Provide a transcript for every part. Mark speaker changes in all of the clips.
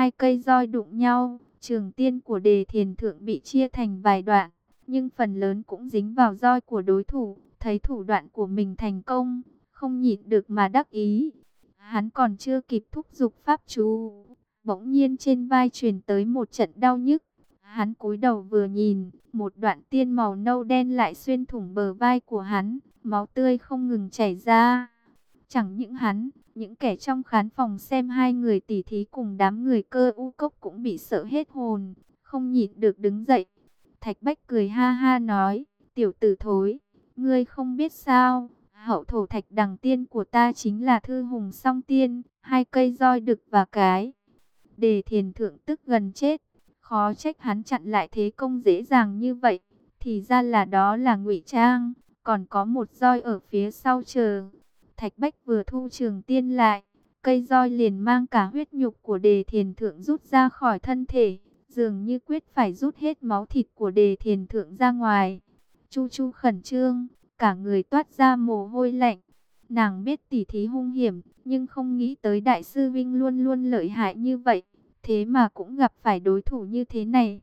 Speaker 1: Hai cây roi đụng nhau, trường tiên của đề thiền thượng bị chia thành vài đoạn, nhưng phần lớn cũng dính vào roi của đối thủ, thấy thủ đoạn của mình thành công, không nhịn được mà đắc ý. Hắn còn chưa kịp thúc giục pháp chú, bỗng nhiên trên vai truyền tới một trận đau nhức. Hắn cúi đầu vừa nhìn, một đoạn tiên màu nâu đen lại xuyên thủng bờ vai của hắn, máu tươi không ngừng chảy ra. Chẳng những hắn, những kẻ trong khán phòng xem hai người tỉ thí cùng đám người cơ u cốc cũng bị sợ hết hồn, không nhịn được đứng dậy. Thạch Bách cười ha ha nói, tiểu tử thối, ngươi không biết sao, hậu thổ thạch đằng tiên của ta chính là thư hùng song tiên, hai cây roi đực và cái. Đề thiền thượng tức gần chết, khó trách hắn chặn lại thế công dễ dàng như vậy, thì ra là đó là ngụy trang, còn có một roi ở phía sau chờ. Thạch Bách vừa thu trường tiên lại, cây roi liền mang cả huyết nhục của đề thiền thượng rút ra khỏi thân thể, dường như quyết phải rút hết máu thịt của đề thiền thượng ra ngoài. Chu Chu khẩn trương, cả người toát ra mồ hôi lạnh. Nàng biết tỉ thí hung hiểm, nhưng không nghĩ tới đại sư Vinh luôn luôn lợi hại như vậy. Thế mà cũng gặp phải đối thủ như thế này.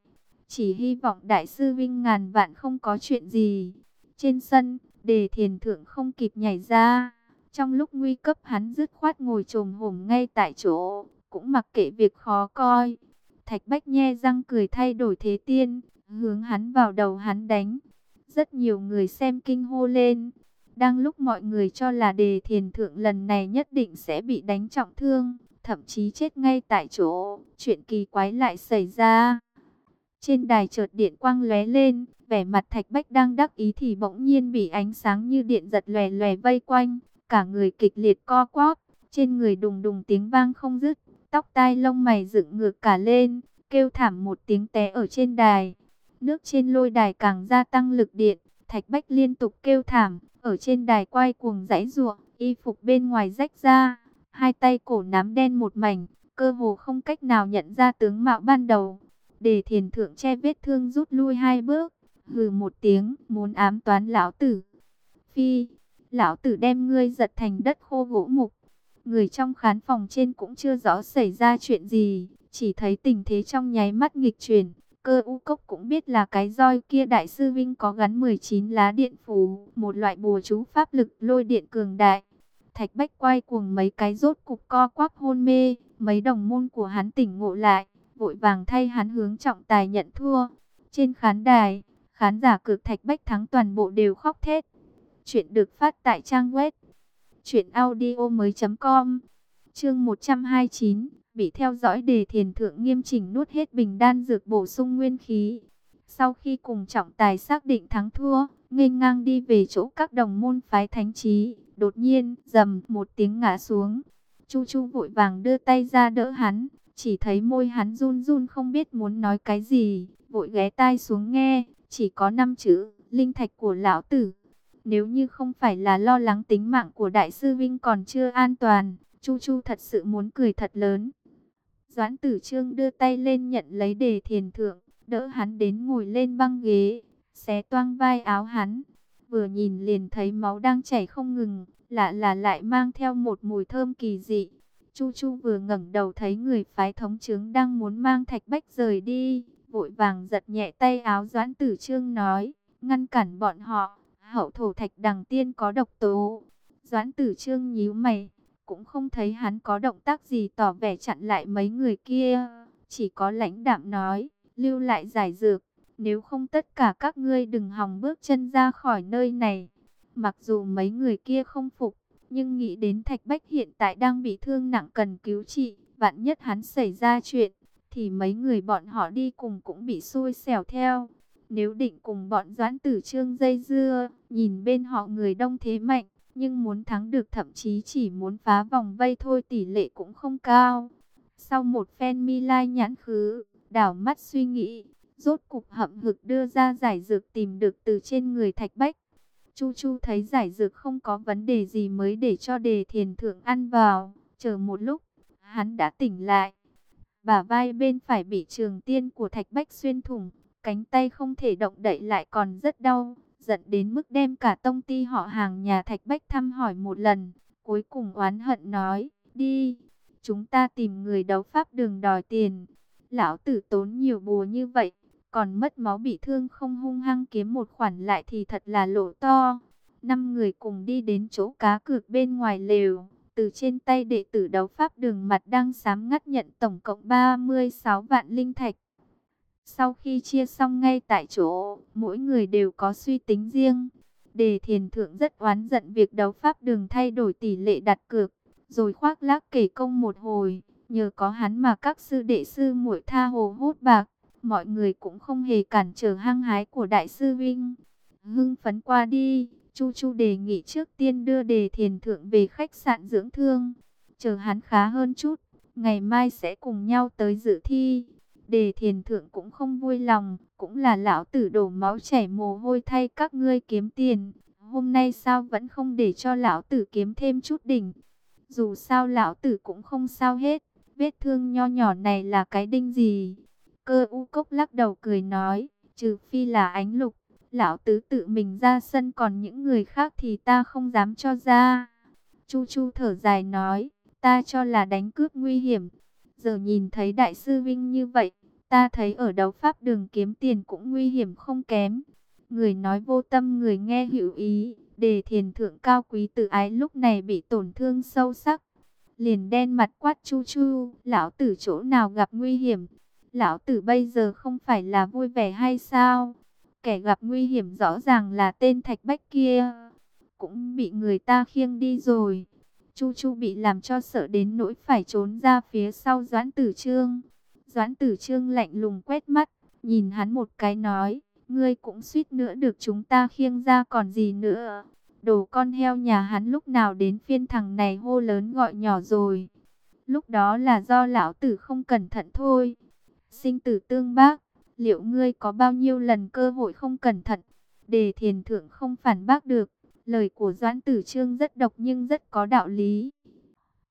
Speaker 1: Chỉ hy vọng đại sư Vinh ngàn vạn không có chuyện gì. Trên sân, đề thiền thượng không kịp nhảy ra. Trong lúc nguy cấp hắn dứt khoát ngồi trồm hổm ngay tại chỗ, cũng mặc kệ việc khó coi. Thạch Bách nhe răng cười thay đổi thế tiên, hướng hắn vào đầu hắn đánh. Rất nhiều người xem kinh hô lên. Đang lúc mọi người cho là đề thiền thượng lần này nhất định sẽ bị đánh trọng thương, thậm chí chết ngay tại chỗ, chuyện kỳ quái lại xảy ra. Trên đài chợt điện quang lóe lên, vẻ mặt Thạch Bách đang đắc ý thì bỗng nhiên bị ánh sáng như điện giật lòe lòe vây quanh, cả người kịch liệt co quắp, trên người đùng đùng tiếng vang không dứt, tóc tai lông mày dựng ngược cả lên, kêu thảm một tiếng té ở trên đài. Nước trên lôi đài càng gia tăng lực điện, Thạch Bách liên tục kêu thảm, ở trên đài quay cuồng giãy giụa, y phục bên ngoài rách ra, hai tay cổ nám đen một mảnh, cơ hồ không cách nào nhận ra tướng mạo ban đầu. Để thiền thượng che vết thương rút lui hai bước, hừ một tiếng, muốn ám toán lão tử. Phi, lão tử đem ngươi giật thành đất khô gỗ mục. Người trong khán phòng trên cũng chưa rõ xảy ra chuyện gì, chỉ thấy tình thế trong nháy mắt nghịch chuyển. Cơ u cốc cũng biết là cái roi kia đại sư Vinh có gắn 19 lá điện phù, một loại bùa chú pháp lực lôi điện cường đại. Thạch Bách quay cuồng mấy cái rốt cục co quắp hôn mê, mấy đồng môn của hắn tỉnh ngộ lại, vội vàng thay hắn hướng trọng tài nhận thua. Trên khán đài, khán giả cực Thạch Bách thắng toàn bộ đều khóc thét. Chuyện được phát tại trang web truyệnaudiomoi.com. Chương 129, bị theo dõi đề thiền thượng nghiêm chỉnh nuốt hết bình đan dược bổ sung nguyên khí. Sau khi cùng trọng tài xác định thắng thua, nghênh ngang đi về chỗ các đồng môn phái thánh trí, đột nhiên, dầm một tiếng ngã xuống. Chu Chu vội vàng đưa tay ra đỡ hắn, chỉ thấy môi hắn run run không biết muốn nói cái gì, vội ghé tai xuống nghe, chỉ có năm chữ, linh thạch của lão tử. Nếu như không phải là lo lắng tính mạng của đại sư Vinh còn chưa an toàn, Chu Chu thật sự muốn cười thật lớn. Doãn tử trương đưa tay lên nhận lấy đề thiền thượng, đỡ hắn đến ngồi lên băng ghế, xé toang vai áo hắn. Vừa nhìn liền thấy máu đang chảy không ngừng, lạ là lại mang theo một mùi thơm kỳ dị. Chu Chu vừa ngẩng đầu thấy người phái thống trướng đang muốn mang thạch bách rời đi, vội vàng giật nhẹ tay áo Doãn Tử Trương nói, ngăn cản bọn họ, hậu thổ thạch đằng tiên có độc tố. Doãn Tử Trương nhíu mày, cũng không thấy hắn có động tác gì tỏ vẻ chặn lại mấy người kia, chỉ có lãnh đạm nói, lưu lại giải dược, nếu không tất cả các ngươi đừng hòng bước chân ra khỏi nơi này. Mặc dù mấy người kia không phục, nhưng nghĩ đến Thạch Bách hiện tại đang bị thương nặng cần cứu trị, vạn nhất hắn xảy ra chuyện, thì mấy người bọn họ đi cùng cũng bị xui xẻo theo. Nếu định cùng bọn doãn tử trương dây dưa, nhìn bên họ người đông thế mạnh, nhưng muốn thắng được thậm chí chỉ muốn phá vòng vây thôi tỷ lệ cũng không cao. Sau một phen mi lai nhãn khứ, đảo mắt suy nghĩ, rốt cục hậm hực đưa ra giải dược tìm được từ trên người thạch bách. Chu Chu thấy giải dược không có vấn đề gì mới để cho đề thiền thượng ăn vào, chờ một lúc, hắn đã tỉnh lại. Bả vai bên phải bị trường tiên của thạch bách xuyên thủng, cánh tay không thể động đậy lại còn rất đau giận đến mức đem cả tông ty họ hàng nhà Thạch Bách thăm hỏi một lần, cuối cùng oán hận nói, đi, chúng ta tìm người đấu pháp đường đòi tiền. Lão tử tốn nhiều bùa như vậy, còn mất máu bị thương không hung hăng kiếm một khoản lại thì thật là lỗ to. Năm người cùng đi đến chỗ cá cược bên ngoài lều, từ trên tay đệ tử đấu pháp đường mặt đang sám ngắt nhận tổng cộng 36 vạn linh thạch. Sau khi chia xong ngay tại chỗ, mỗi người đều có suy tính riêng. Đề thiền thượng rất oán giận việc đấu pháp đường thay đổi tỷ lệ đặt cược, rồi khoác lác kể công một hồi. Nhờ có hắn mà các sư đệ sư muội tha hồ hút bạc, mọi người cũng không hề cản trở hăng hái của đại sư Vinh. Hưng phấn qua đi, Chu Chu đề nghị trước tiên đưa đề thiền thượng về khách sạn dưỡng thương. Chờ hắn khá hơn chút, ngày mai sẽ cùng nhau tới dự thi. Đề thiền thượng cũng không vui lòng, cũng là lão tử đổ máu chảy mồ hôi thay các ngươi kiếm tiền. Hôm nay sao vẫn không để cho lão tử kiếm thêm chút đỉnh. Dù sao lão tử cũng không sao hết, vết thương nho nhỏ này là cái đinh gì. Cơ u cốc lắc đầu cười nói, trừ phi là ánh lục, lão tứ tự mình ra sân còn những người khác thì ta không dám cho ra. Chu Chu thở dài nói, ta cho là đánh cướp nguy hiểm. Giờ nhìn thấy đại sư Vinh như vậy, ta thấy ở đấu pháp đường kiếm tiền cũng nguy hiểm không kém. Người nói vô tâm người nghe hữu ý, đề thiền thượng cao quý tự ái lúc này bị tổn thương sâu sắc. Liền đen mặt quát chu chu, lão tử chỗ nào gặp nguy hiểm. Lão tử bây giờ không phải là vui vẻ hay sao? Kẻ gặp nguy hiểm rõ ràng là tên thạch bách kia. Cũng bị người ta khiêng đi rồi. Chu Chu bị làm cho sợ đến nỗi phải trốn ra phía sau Doãn Tử Trương. Doãn Tử Trương lạnh lùng quét mắt, nhìn hắn một cái nói, ngươi cũng suýt nữa được chúng ta khiêng ra còn gì nữa. Đồ con heo nhà hắn lúc nào đến phiên thằng này hô lớn gọi nhỏ rồi. Lúc đó là do lão tử không cẩn thận thôi. Sinh tử tương bác, liệu ngươi có bao nhiêu lần cơ hội không cẩn thận? Đề thiền thượng không phản bác được. Lời của Doãn Tử Trương rất độc nhưng rất có đạo lý.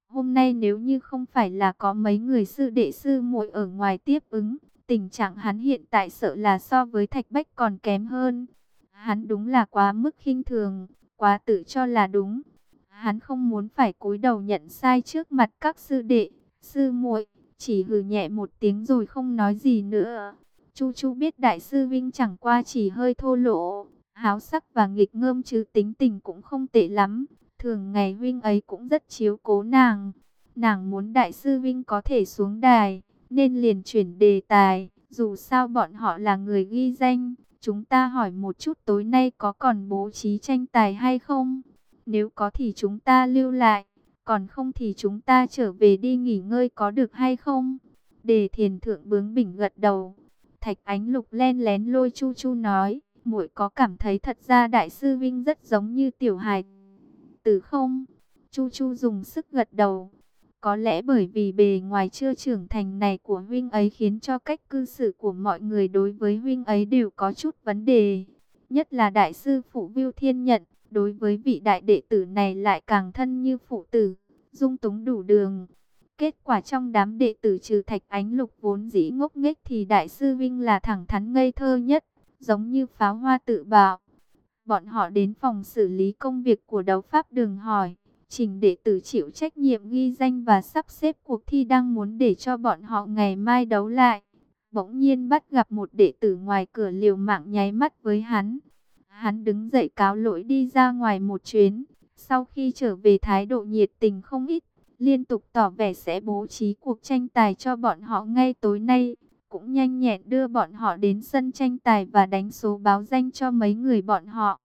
Speaker 1: Hôm nay nếu như không phải là có mấy người sư đệ sư muội ở ngoài tiếp ứng, tình trạng hắn hiện tại sợ là so với Thạch Bách còn kém hơn. Hắn đúng là quá mức khinh thường, quá tự cho là đúng. Hắn không muốn phải cúi đầu nhận sai trước mặt các sư đệ, sư muội, chỉ hừ nhẹ một tiếng rồi không nói gì nữa. Chu Chu biết đại sư Vinh chẳng qua chỉ hơi thô lỗ, háo sắc và nghịch ngơm chứ tính tình cũng không tệ lắm. Thường ngày huynh ấy cũng rất chiếu cố nàng. Nàng muốn đại sư huynh có thể xuống đài, nên liền chuyển đề tài. Dù sao bọn họ là người ghi danh, chúng ta hỏi một chút tối nay có còn bố trí tranh tài hay không? Nếu có thì chúng ta lưu lại, còn không thì chúng ta trở về đi nghỉ ngơi có được hay không? Đề thiền thượng bướng bỉnh gật đầu. Thạch ánh lục len lén lôi chu chu nói, muội có cảm thấy thật ra đại sư Vinh rất giống như tiểu hài tử không? Chu chu dùng sức gật đầu. Có lẽ bởi vì bề ngoài chưa trưởng thành này của huynh ấy khiến cho cách cư xử của mọi người đối với huynh ấy đều có chút vấn đề. Nhất là đại sư phụ Viu Thiên Nhận, đối với vị đại đệ tử này lại càng thân như phụ tử, dung túng đủ đường. Kết quả trong đám đệ tử trừ thạch ánh lục vốn dĩ ngốc nghếch thì đại sư Vinh là thẳng thắn ngây thơ nhất, giống như pháo hoa tự bạo. Bọn họ đến phòng xử lý công việc của đấu pháp đường hỏi. Trình đệ tử chịu trách nhiệm ghi danh và sắp xếp cuộc thi đang muốn để cho bọn họ ngày mai đấu lại. Bỗng nhiên bắt gặp một đệ tử ngoài cửa liều mạng nháy mắt với hắn. Hắn đứng dậy cáo lỗi đi ra ngoài một chuyến. Sau khi trở về thái độ nhiệt tình không ít, liên tục tỏ vẻ sẽ bố trí cuộc tranh tài cho bọn họ ngay tối nay. Cũng nhanh nhẹn đưa bọn họ đến sân tranh tài và đánh số báo danh cho mấy người bọn họ.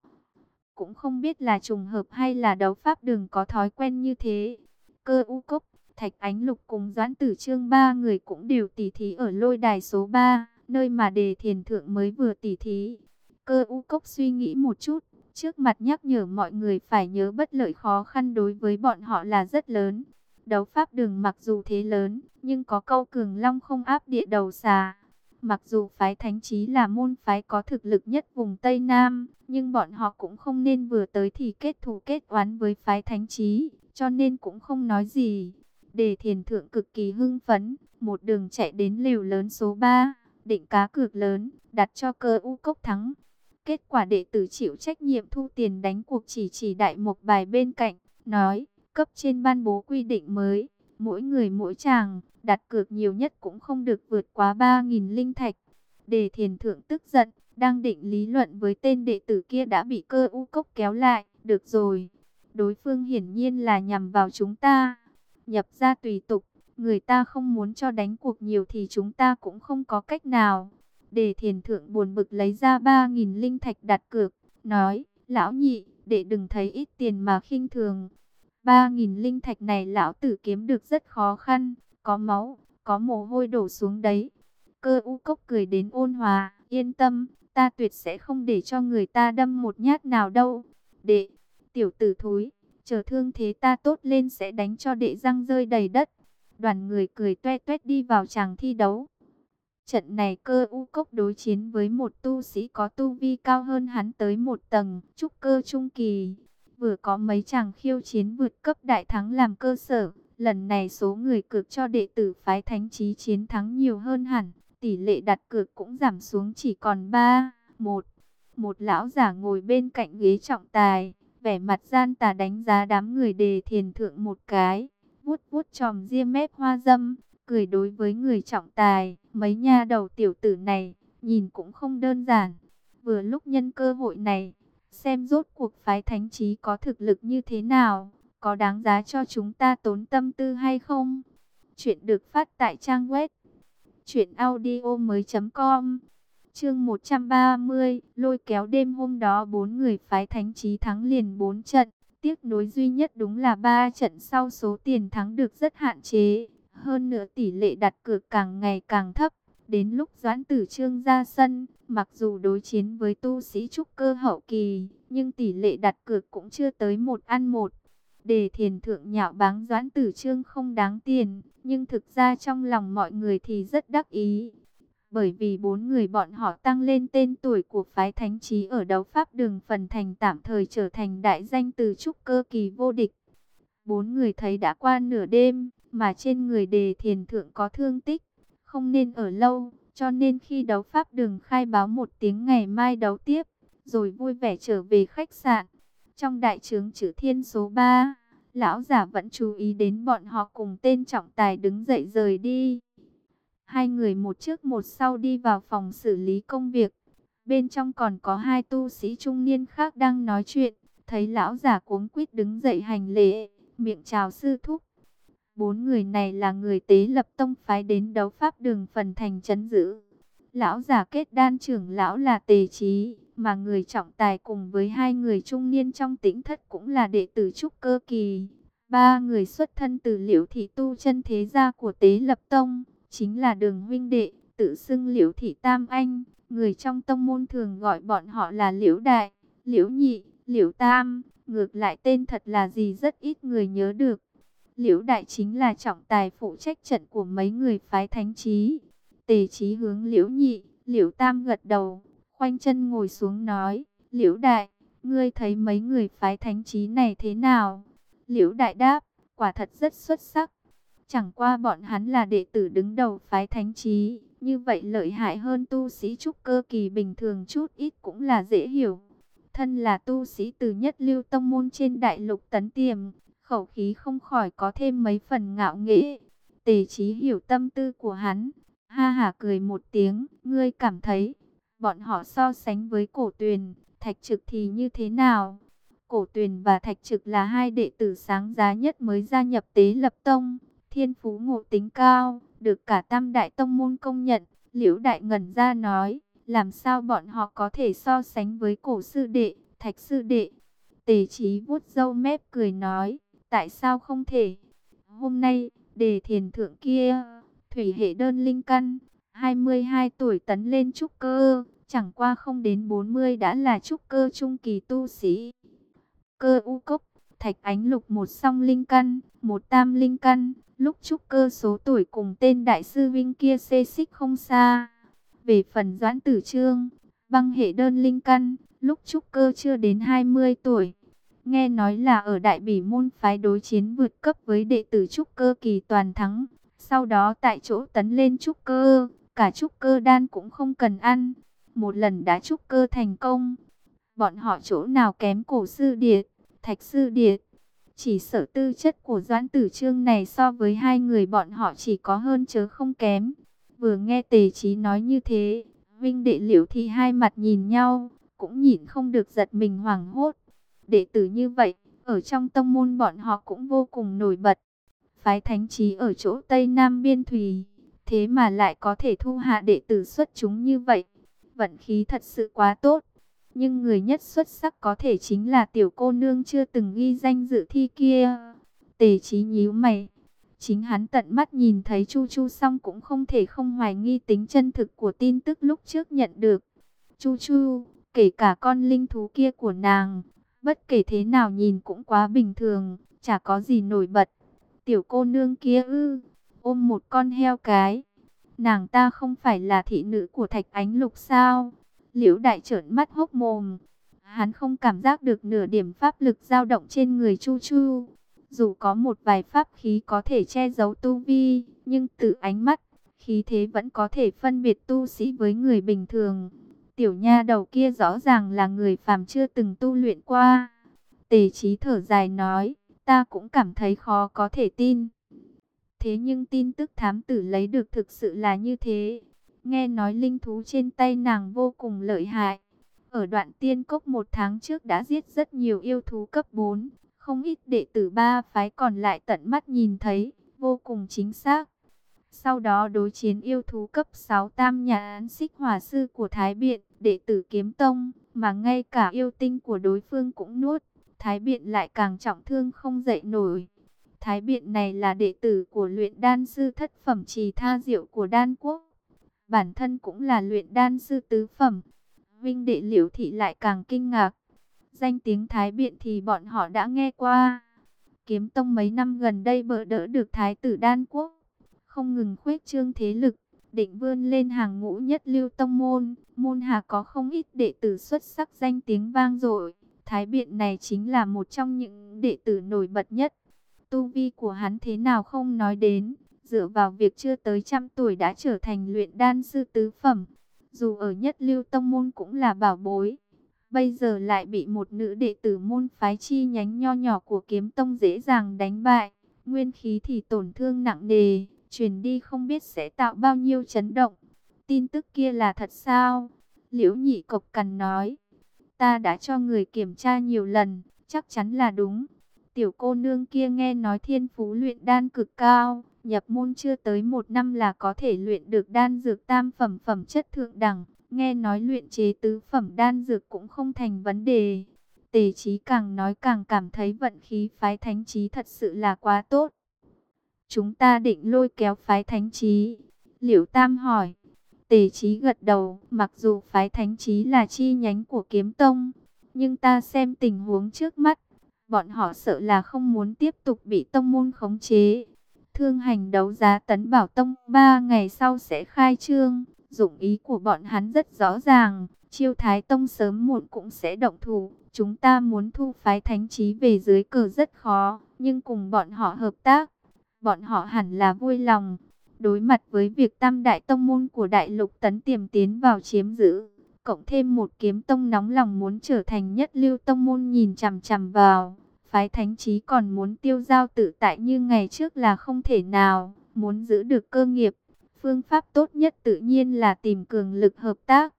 Speaker 1: Cũng không biết là trùng hợp hay là đấu pháp đường có thói quen như thế. Cơ u cốc, thạch ánh lục cùng doãn tử trương ba người cũng đều tỉ thí ở lôi đài số 3, nơi mà đề thiền thượng mới vừa tỉ thí. Cơ u cốc suy nghĩ một chút, trước mặt nhắc nhở mọi người phải nhớ bất lợi khó khăn đối với bọn họ là rất lớn. Đấu pháp đường mặc dù thế lớn, nhưng có câu cường long không áp địa đầu xà. Mặc dù phái thánh trí là môn phái có thực lực nhất vùng Tây Nam, nhưng bọn họ cũng không nên vừa tới thì kết thù kết oán với phái thánh trí, cho nên cũng không nói gì. Đề thiền thượng cực kỳ hưng phấn, một đường chạy đến liều lớn số 3, định cá cược lớn, đặt cho cơ u cốc thắng. Kết quả đệ tử chịu trách nhiệm thu tiền đánh cuộc chỉ chỉ đại một bài bên cạnh, nói, cấp trên ban bố quy định mới, mỗi người mỗi chàng, đặt cược nhiều nhất cũng không được vượt quá 3.000 linh thạch. Đề thiền thượng tức giận, đang định lý luận với tên đệ tử kia đã bị cơ u cốc kéo lại. Được rồi, đối phương hiển nhiên là nhằm vào chúng ta. Nhập ra tùy tục, người ta không muốn cho đánh cuộc nhiều thì chúng ta cũng không có cách nào. Đề thiền thượng buồn bực lấy ra 3.000 linh thạch đặt cược, nói, lão nhị, để đừng thấy ít tiền mà khinh thường ba nghìn linh thạch này lão tử kiếm được rất khó khăn, có máu, có mồ hôi đổ xuống đấy. Cơ u cốc cười đến ôn hòa, yên tâm, ta tuyệt sẽ không để cho người ta đâm một nhát nào đâu. Đệ, tiểu tử thúi, chờ thương thế ta tốt lên sẽ đánh cho đệ răng rơi đầy đất. Đoàn người cười toe toét đi vào tràng thi đấu. Trận này cơ u cốc đối chiến với một tu sĩ có tu vi cao hơn hắn tới một tầng, trúc cơ trung kỳ. Vừa có mấy chàng khiêu chiến vượt cấp đại thắng làm cơ sở, lần này số người cược cho đệ tử phái thánh trí chiến thắng nhiều hơn hẳn, tỷ lệ đặt cược cũng giảm xuống chỉ còn 3, 1. Một lão giả ngồi bên cạnh ghế trọng tài, vẻ mặt gian tà đánh giá đám người đề thiền thượng một cái, vuốt vuốt tròm ria mép hoa dâm, cười đối với người trọng tài, mấy nha đầu tiểu tử này, nhìn cũng không đơn giản. Vừa lúc nhân cơ hội này, xem rốt cuộc phái thánh trí có thực lực như thế nào, có đáng giá cho chúng ta tốn tâm tư hay không? Chuyện được phát tại trang web truyệnaudiomoi.com. Chương 130, lôi kéo đêm hôm đó bốn người phái thánh trí thắng liền bốn trận, tiếc nối duy nhất đúng là ba trận sau số tiền thắng được rất hạn chế, hơn nữa tỷ lệ đặt cược càng ngày càng thấp. Đến lúc Doãn Tử Trương ra sân, mặc dù đối chiến với tu sĩ trúc cơ hậu kỳ, nhưng tỷ lệ đặt cược cũng chưa tới một ăn một. Đề thiền thượng nhạo báng Doãn Tử Trương không đáng tiền, nhưng thực ra trong lòng mọi người thì rất đắc ý. Bởi vì bốn người bọn họ tăng lên tên tuổi của phái thánh trí ở đấu pháp đường phần thành tạm thời trở thành đại danh từ trúc cơ kỳ vô địch. Bốn người thấy đã qua nửa đêm, mà trên người đề thiền thượng có thương tích, không nên ở lâu, cho nên khi đấu pháp đường khai báo một tiếng ngày mai đấu tiếp, rồi vui vẻ trở về khách sạn. Trong đại trướng chữ thiên số 3, lão giả vẫn chú ý đến bọn họ cùng tên trọng tài đứng dậy rời đi. Hai người một trước một sau đi vào phòng xử lý công việc. Bên trong còn có hai tu sĩ trung niên khác đang nói chuyện. Thấy lão giả cuống quýt đứng dậy hành lễ, miệng chào sư thúc. Bốn người này là người tế lập tông phái đến đấu pháp đường phần thành chấn giữ. Lão giả kết đan trưởng lão là tề trí, mà người trọng tài cùng với hai người trung niên trong tĩnh thất cũng là đệ tử trúc cơ kỳ. Ba người xuất thân từ liễu thị tu chân thế gia của tế lập tông, chính là đường huynh đệ, tự xưng liễu thị tam anh. Người trong tông môn thường gọi bọn họ là liễu đại, liễu nhị, liễu tam, ngược lại tên thật là gì rất ít người nhớ được. Liễu đại chính là trọng tài phụ trách trận của mấy người phái thánh trí. Tề trí hướng liễu nhị, liễu tam gật đầu, khoanh chân ngồi xuống nói, liễu đại, ngươi thấy mấy người phái thánh trí này thế nào? Liễu đại đáp, quả thật rất xuất sắc. Chẳng qua bọn hắn là đệ tử đứng đầu phái thánh trí, như vậy lợi hại hơn tu sĩ trúc cơ kỳ bình thường chút ít cũng là dễ hiểu. Thân là tu sĩ từ nhất lưu tông môn trên đại lục tấn tiềm, khẩu khí không khỏi có thêm mấy phần ngạo nghễ. Tề trí hiểu tâm tư của hắn, ha ha cười một tiếng, ngươi cảm thấy, bọn họ so sánh với cổ tuyền, thạch trực thì như thế nào? Cổ tuyền và thạch trực là hai đệ tử sáng giá nhất mới gia nhập tế lập tông, thiên phú ngộ tính cao, được cả tam đại tông môn công nhận. Liễu đại ngẩn ra nói, làm sao bọn họ có thể so sánh với cổ sư đệ, thạch sư đệ? Tề trí vuốt râu mép cười nói, tại sao không thể? Hôm nay, đề thiền thượng kia, thủy hệ đơn linh căn, 22 tuổi tấn lên trúc cơ, chẳng qua không đến 40 đã là trúc cơ trung kỳ tu sĩ. Cơ u cốc, thạch ánh lục một song linh căn, một tam linh căn, lúc trúc cơ số tuổi cùng tên đại sư Vinh kia xê xích không xa. Về phần doãn tử trương, băng hệ đơn linh căn, lúc trúc cơ chưa đến 20 tuổi. Nghe nói là ở đại bỉ môn phái đối chiến vượt cấp với đệ tử trúc cơ kỳ toàn thắng. Sau đó tại chỗ tấn lên trúc cơ, cả trúc cơ đan cũng không cần ăn. Một lần đã trúc cơ thành công. Bọn họ chỗ nào kém cổ sư điệt, thạch sư điệt. Chỉ sở tư chất của Doãn Tử Trương này so với hai người bọn họ chỉ có hơn chớ không kém. Vừa nghe Tề Chí nói như thế, Vinh đệ liễu thì hai mặt nhìn nhau, cũng nhìn không được giật mình hoảng hốt. Đệ tử như vậy, ở trong tông môn bọn họ cũng vô cùng nổi bật. Phái thánh trí ở chỗ Tây Nam Biên Thùy, thế mà lại có thể thu hạ đệ tử xuất chúng như vậy. Vận khí thật sự quá tốt. Nhưng người nhất xuất sắc có thể chính là tiểu cô nương chưa từng ghi danh dự thi kia. Tề trí nhíu mày. Chính hắn tận mắt nhìn thấy Chu Chu xong cũng không thể không hoài nghi tính chân thực của tin tức lúc trước nhận được. Chu Chu, kể cả con linh thú kia của nàng, bất kể thế nào nhìn cũng quá bình thường, chả có gì nổi bật. Tiểu cô nương kia ư, ôm một con heo cái. Nàng ta không phải là thị nữ của Thạch Ánh Lục sao? Liễu đại trợn mắt hốc mồm. Hắn không cảm giác được nửa điểm pháp lực dao động trên người Chu Chu. Dù có một vài pháp khí có thể che giấu tu vi, nhưng từ ánh mắt, khí thế vẫn có thể phân biệt tu sĩ với người bình thường. Tiểu nha đầu kia rõ ràng là người phàm chưa từng tu luyện qua. Tề trí thở dài nói, ta cũng cảm thấy khó có thể tin. Thế nhưng tin tức thám tử lấy được thực sự là như thế. Nghe nói linh thú trên tay nàng vô cùng lợi hại. Ở đoạn tiên cốc một tháng trước đã giết rất nhiều yêu thú cấp 4. Không ít đệ tử ba phái còn lại tận mắt nhìn thấy, vô cùng chính xác. Sau đó đối chiến yêu thú cấp 6 tam nhà án xích hỏa sư của Thái Biện, đệ tử kiếm tông, mà ngay cả yêu tinh của đối phương cũng nuốt. Thái Biện lại càng trọng thương không dậy nổi. Thái Biện này là đệ tử của luyện đan sư thất phẩm trì tha diệu của đan quốc. Bản thân cũng là luyện đan sư tứ phẩm. Vinh đệ liễu thị lại càng kinh ngạc. Danh tiếng Thái Biện thì bọn họ đã nghe qua. Kiếm tông mấy năm gần đây bỡ đỡ được Thái tử đan quốc. Không ngừng khuếch trương thế lực. Định vươn lên hàng ngũ nhất lưu tông môn. Môn hà có không ít đệ tử xuất sắc danh tiếng vang dội. Thái Biện này chính là một trong những đệ tử nổi bật nhất. Tu vi của hắn thế nào không nói đến, dựa vào việc chưa tới trăm tuổi đã trở thành luyện đan sư tứ phẩm. Dù ở nhất lưu tông môn cũng là bảo bối. Bây giờ lại bị một nữ đệ tử môn phái chi nhánh nho nhỏ của kiếm tông dễ dàng đánh bại. Nguyên khí thì tổn thương nặng nề, truyền đi không biết sẽ tạo bao nhiêu chấn động. Tin tức kia là thật sao? Liễu nhị cộc cằn nói. Ta đã cho người kiểm tra nhiều lần, chắc chắn là đúng. Tiểu cô nương kia nghe nói thiên phú luyện đan cực cao, nhập môn chưa tới một năm là có thể luyện được đan dược tam phẩm phẩm chất thượng đẳng. Nghe nói luyện chế tứ phẩm đan dược cũng không thành vấn đề. Tề trí càng nói càng cảm thấy vận khí phái thánh trí thật sự là quá tốt. Chúng ta định lôi kéo phái thánh trí. Liễu Tam hỏi. Tề trí gật đầu, mặc dù phái thánh trí là chi nhánh của kiếm tông, nhưng ta xem tình huống trước mắt, bọn họ sợ là không muốn tiếp tục bị tông môn khống chế. Thương hành đấu giá tấn bảo tông ba ngày sau sẽ khai trương, dụng ý của bọn hắn rất rõ ràng, chiêu thái tông sớm muộn cũng sẽ động thủ. Chúng ta muốn thu phái thánh trí về dưới cờ rất khó, nhưng cùng bọn họ hợp tác, bọn họ hẳn là vui lòng. Đối mặt với việc tam đại tông môn của đại lục tấn tiềm tiến vào chiếm giữ, cộng thêm một kiếm tông nóng lòng muốn trở thành nhất lưu tông môn nhìn chằm chằm vào. Phái thánh trí còn muốn tiêu giao tự tại như ngày trước là không thể nào, muốn giữ được cơ nghiệp. Phương pháp tốt nhất tự nhiên là tìm cường lực hợp tác.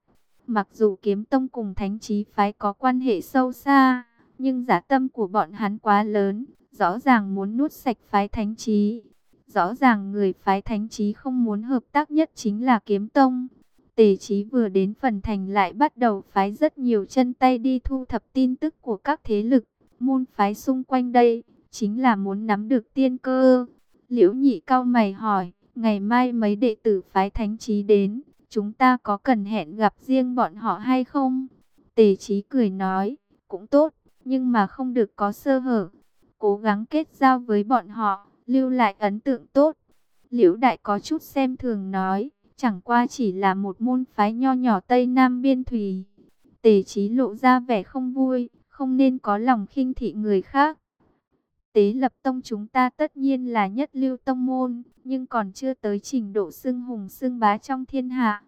Speaker 1: Mặc dù kiếm tông cùng thánh trí phái có quan hệ sâu xa, nhưng giả tâm của bọn hắn quá lớn, rõ ràng muốn nuốt sạch phái thánh trí. Rõ ràng người phái thánh trí không muốn hợp tác nhất chính là kiếm tông. Tề trí vừa đến phần thành lại bắt đầu phái rất nhiều chân tay đi thu thập tin tức của các thế lực, môn phái xung quanh đây, chính là muốn nắm được tiên cơ. Liễu nhị cao mày hỏi, ngày mai mấy đệ tử phái thánh trí đến, chúng ta có cần hẹn gặp riêng bọn họ hay không? Tề trí cười nói, cũng tốt, nhưng mà không được có sơ hở. Cố gắng kết giao với bọn họ, lưu lại ấn tượng tốt. Liễu đại có chút xem thường nói, chẳng qua chỉ là một môn phái nho nhỏ Tây Nam Biên Thùy. Tề trí lộ ra vẻ không vui, không nên có lòng khinh thị người khác. Tế lập tông chúng ta tất nhiên là nhất lưu tông môn, nhưng còn chưa tới trình độ xưng hùng xưng bá trong thiên hạ.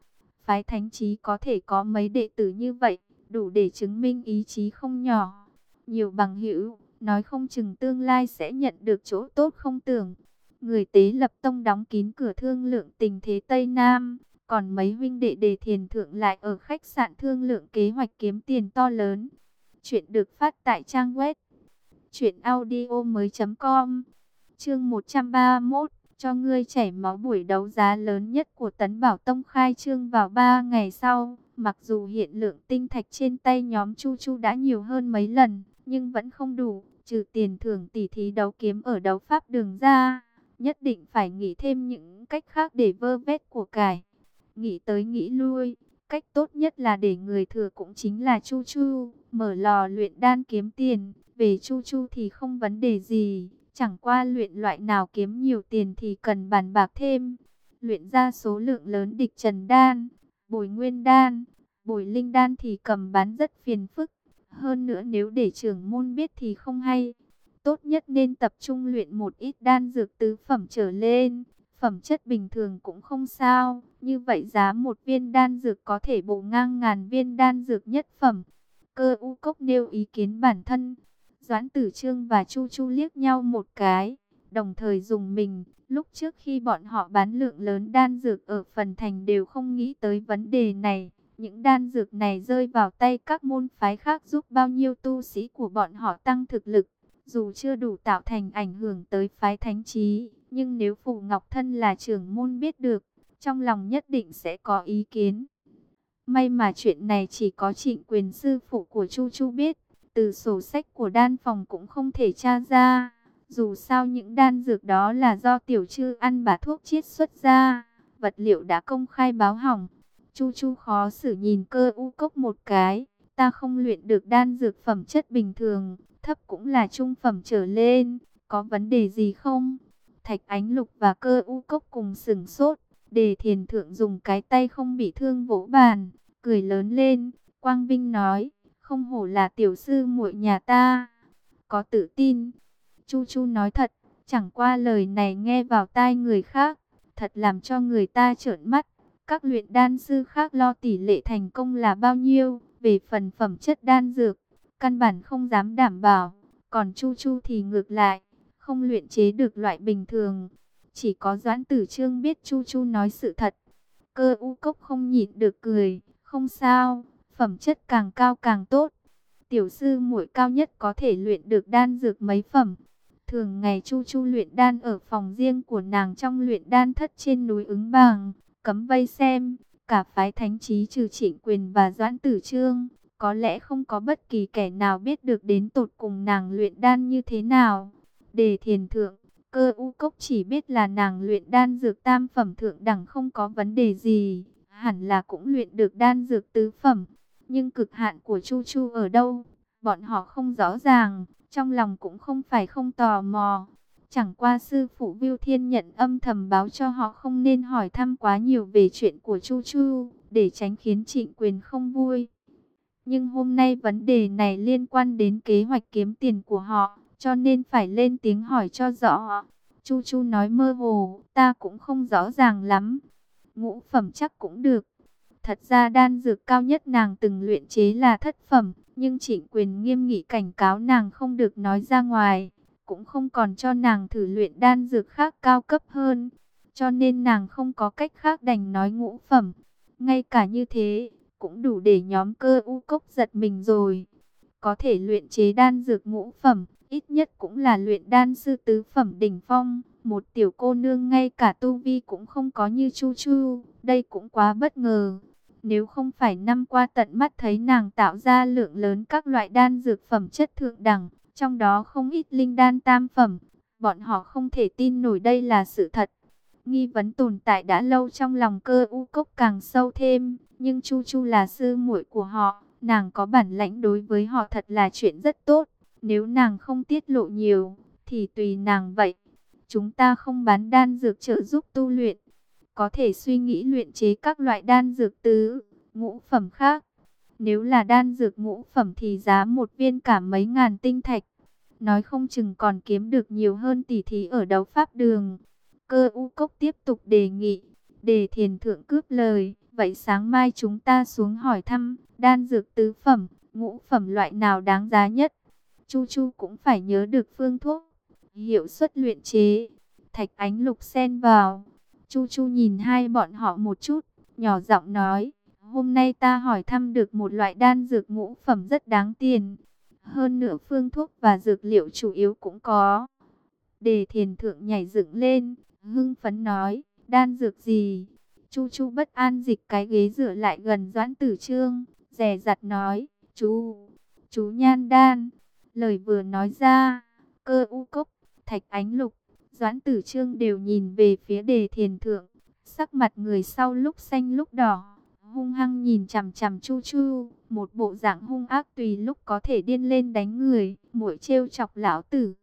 Speaker 1: Phái thánh trí có thể có mấy đệ tử như vậy, đủ để chứng minh ý chí không nhỏ. Nhiều bằng hữu, nói không chừng tương lai sẽ nhận được chỗ tốt không tưởng. Người tế lập tông đóng kín cửa thương lượng tình thế Tây Nam, còn mấy huynh đệ đề thiền thượng lại ở khách sạn thương lượng kế hoạch kiếm tiền to lớn. Chuyện được phát tại trang web truyệnaudiomoi.com. Chương 131, cho ngươi chảy máu buổi đấu giá lớn nhất của Tấn Bảo Tông khai trương vào 3 ngày sau, mặc dù hiện lượng tinh thạch trên tay nhóm Chu Chu đã nhiều hơn mấy lần, nhưng vẫn không đủ, trừ tiền thưởng tỷ thí đấu kiếm ở đấu pháp đường ra, nhất định phải nghĩ thêm những cách khác để vơ vét của cải. Nghĩ tới nghĩ lui, cách tốt nhất là để người thừa cũng chính là Chu Chu, mở lò luyện đan kiếm tiền, về Chu Chu thì không vấn đề gì, chẳng qua luyện loại nào kiếm nhiều tiền thì cần bàn bạc thêm. Luyện ra số lượng lớn địch trần đan, bồi nguyên đan, bồi linh đan thì cầm bán rất phiền phức. Hơn nữa nếu để trưởng môn biết thì không hay. Tốt nhất nên tập trung luyện một ít đan dược tứ phẩm trở lên. Phẩm chất bình thường cũng không sao. Như vậy giá một viên đan dược có thể bổ ngang ngàn viên đan dược nhất phẩm. Cơ u cốc nêu ý kiến bản thân. Doãn tử trương và Chu Chu liếc nhau một cái. Đồng thời dùng mình. Lúc trước khi bọn họ bán lượng lớn đan dược ở phần thành đều không nghĩ tới vấn đề này. Những đan dược này rơi vào tay các môn phái khác giúp bao nhiêu tu sĩ của bọn họ tăng thực lực. Dù chưa đủ tạo thành ảnh hưởng tới phái thánh trí, nhưng nếu Phù Ngọc Thân là trưởng môn biết được, trong lòng nhất định sẽ có ý kiến. May mà chuyện này chỉ có trịnh quyền sư phụ của Chu Chu biết, từ sổ sách của đan phòng cũng không thể tra ra. Dù sao những đan dược đó là do tiểu trư ăn bà thuốc chiết xuất ra, vật liệu đã công khai báo hỏng. Chu Chu khó xử nhìn cơ u cốc một cái, ta không luyện được đan dược phẩm chất bình thường, thấp cũng là trung phẩm trở lên, có vấn đề gì không? Thạch Ánh Lục và cơ u cốc cùng sửng sốt, đề thiền thượng dùng cái tay không bị thương vỗ bàn, cười lớn lên, Quang Vinh nói, không hổ là tiểu sư muội nhà ta, có tự tin. Chu Chu nói thật, chẳng qua lời này nghe vào tai người khác, thật làm cho người ta trợn mắt. Các luyện đan sư khác lo tỷ lệ thành công là bao nhiêu, về phần phẩm chất đan dược, căn bản không dám đảm bảo. Còn Chu Chu thì ngược lại, không luyện chế được loại bình thường. Chỉ có Doãn Tử Trương biết Chu Chu nói sự thật. Cơ u cốc không nhịn được cười, không sao, phẩm chất càng cao càng tốt. Tiểu sư muội cao nhất có thể luyện được đan dược mấy phẩm. Thường ngày Chu Chu luyện đan ở phòng riêng của nàng trong luyện đan thất trên núi ứng bàng cấm vây xem, cả phái thánh trí trừ trịnh quyền và doãn tử trương, có lẽ không có bất kỳ kẻ nào biết được đến tột cùng nàng luyện đan như thế nào. Đề thiền thượng, cơ u cốc chỉ biết là nàng luyện đan dược tam phẩm thượng đẳng không có vấn đề gì, hẳn là cũng luyện được đan dược tứ phẩm. Nhưng cực hạn của Chu Chu ở đâu, bọn họ không rõ ràng, trong lòng cũng không phải không tò mò. Chẳng qua sư phụ Viu Thiên nhận âm thầm báo cho họ không nên hỏi thăm quá nhiều về chuyện của Chu Chu, để tránh khiến trịnh quyền không vui. Nhưng hôm nay vấn đề này liên quan đến kế hoạch kiếm tiền của họ, cho nên phải lên tiếng hỏi cho rõ. Chu Chu nói mơ hồ, ta cũng không rõ ràng lắm. Ngũ phẩm chắc cũng được. Thật ra đan dược cao nhất nàng từng luyện chế là thất phẩm, nhưng trịnh quyền nghiêm nghị cảnh cáo nàng không được nói ra ngoài cũng không còn cho nàng thử luyện đan dược khác cao cấp hơn. Cho nên nàng không có cách khác đành nói ngũ phẩm. Ngay cả như thế, cũng đủ để nhóm cơ u cốc giật mình rồi. Có thể luyện chế đan dược ngũ phẩm, ít nhất cũng là luyện đan sư tứ phẩm đỉnh phong. Một tiểu cô nương ngay cả tu vi cũng không có như Chu Chu, đây cũng quá bất ngờ. Nếu không phải năm qua tận mắt thấy nàng tạo ra lượng lớn các loại đan dược phẩm chất thượng đẳng, trong đó không ít linh đan tam phẩm, bọn họ không thể tin nổi đây là sự thật. Nghi vấn tồn tại đã lâu trong lòng cơ u cốc càng sâu thêm, nhưng Chu Chu là sư muội của họ, nàng có bản lãnh đối với họ thật là chuyện rất tốt. Nếu nàng không tiết lộ nhiều, thì tùy nàng vậy. Chúng ta không bán đan dược trợ giúp tu luyện, có thể suy nghĩ luyện chế các loại đan dược tứ, ngũ phẩm khác. Nếu là đan dược ngũ phẩm thì giá một viên cả mấy ngàn tinh thạch. Nói không chừng còn kiếm được nhiều hơn tỷ thí ở đấu pháp đường. Cơ u cốc tiếp tục đề nghị. Đề thiền thượng cướp lời. Vậy sáng mai chúng ta xuống hỏi thăm. Đan dược tứ phẩm, ngũ phẩm loại nào đáng giá nhất. Chu Chu cũng phải nhớ được phương thuốc, hiệu suất luyện chế. Thạch Ánh Lục xen vào. Chu Chu nhìn hai bọn họ một chút, nhỏ giọng nói, hôm nay ta hỏi thăm được một loại đan dược ngũ phẩm rất đáng tiền. Hơn nữa phương thuốc và dược liệu chủ yếu cũng có. Đề thiền thượng nhảy dựng lên, hưng phấn nói, đan dược gì? Chu Chu bất an dịch cái ghế dựa lại gần Doãn Tử Trương, rè rặt nói, chú, chú nhan đan. Lời vừa nói ra, cơ u cốc, thạch ánh lục, Doãn Tử Trương đều nhìn về phía đề thiền thượng, sắc mặt người sau lúc xanh lúc đỏ, hung hăng nhìn chằm chằm Chu Chu, một bộ dạng hung ác tùy lúc có thể điên lên đánh người, mũi trêu chọc lão tử.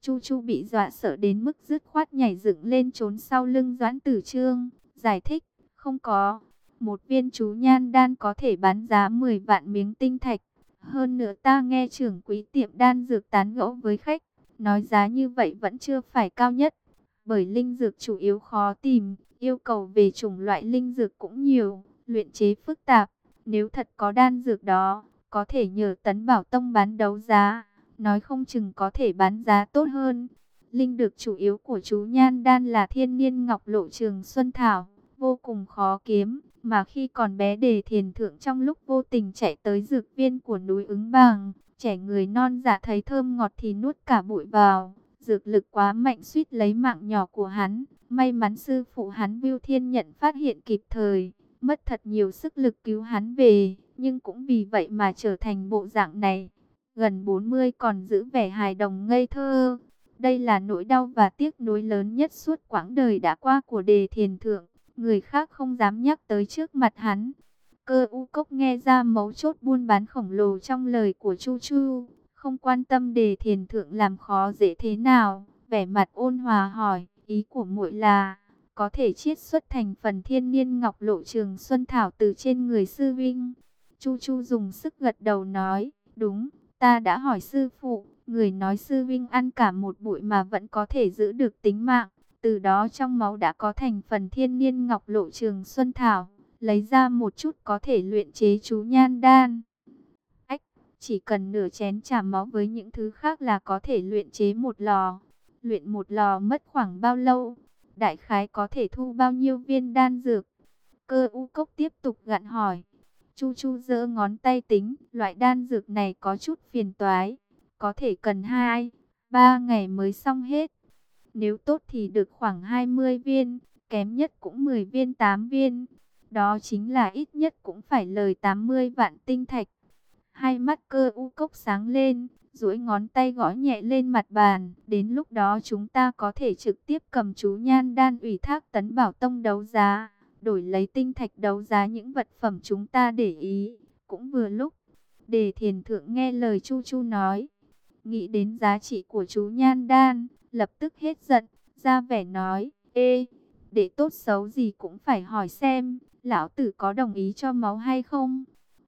Speaker 1: Chu Chu bị dọa sợ đến mức dứt khoát nhảy dựng lên trốn sau lưng Doãn Tử Trương, giải thích, không có, một viên chú nhan đan có thể bán giá 10 vạn miếng tinh thạch. Hơn nữa ta nghe trưởng quý tiệm đan dược tán gẫu với khách, nói giá như vậy vẫn chưa phải cao nhất, bởi linh dược chủ yếu khó tìm, yêu cầu về chủng loại linh dược cũng nhiều, luyện chế phức tạp. Nếu thật có đan dược đó, có thể nhờ tấn bảo tông bán đấu giá, nói không chừng có thể bán giá tốt hơn. Linh được chủ yếu của chú Nhan Đan là thiên niên ngọc lộ trường Xuân Thảo, vô cùng khó kiếm, mà khi còn bé đề thiền thượng trong lúc vô tình chạy tới dược viên của núi ứng bàng, trẻ người non giả thấy thơm ngọt thì nuốt cả bụi vào, dược lực quá mạnh suýt lấy mạng nhỏ của hắn, may mắn sư phụ hắn Viu Thiên nhận phát hiện kịp thời, mất thật nhiều sức lực cứu hắn về, nhưng cũng vì vậy mà trở thành bộ dạng này, gần 40 còn giữ vẻ hài đồng ngây thơ. Đây là nỗi đau và tiếc nuối lớn nhất suốt quãng đời đã qua của đề thiền thượng người khác không dám nhắc tới trước mặt hắn. Cơ u cốc nghe ra mấu chốt buôn bán khổng lồ trong lời của Chu Chu, không quan tâm đề thiền thượng làm khó dễ thế nào, vẻ mặt ôn hòa hỏi, ý của muội là, có thể chiết xuất thành phần thiên niên ngọc lộ trường Xuân Thảo từ trên người sư vinh. Chu Chu dùng sức gật đầu nói, đúng, ta đã hỏi sư phụ, người nói sư vinh ăn cả một bụi mà vẫn có thể giữ được tính mạng. Từ đó trong máu đã có thành phần thiên niên ngọc lộ trường Xuân Thảo, lấy ra một chút có thể luyện chế chú nhan đan. Ách, chỉ cần nửa chén trà máu với những thứ khác là có thể luyện chế một lò. Luyện một lò mất khoảng bao lâu? Đại khái có thể thu bao nhiêu viên đan dược? Cơ u cốc tiếp tục gặn hỏi. Chu chu giơ ngón tay tính, loại đan dược này có chút phiền toái. Có thể cần 2, 3 ngày mới xong hết. Nếu tốt thì được khoảng 20 viên, kém nhất cũng 10 viên 8 viên. Đó chính là ít nhất cũng phải lời 80 vạn tinh thạch. Hai mắt cơ u cốc sáng lên, duỗi ngón tay gõ nhẹ lên mặt bàn. Đến lúc đó chúng ta có thể trực tiếp cầm chú nhan đan ủy thác tấn bảo tông đấu giá. Đổi lấy tinh thạch đấu giá những vật phẩm chúng ta để ý. Cũng vừa lúc, đề thiền thượng nghe lời Chu Chu nói. Nghĩ đến giá trị của chú nhan đan, lập tức hết giận, ra vẻ nói, ê, để tốt xấu gì cũng phải hỏi xem, lão tử có đồng ý cho máu hay không?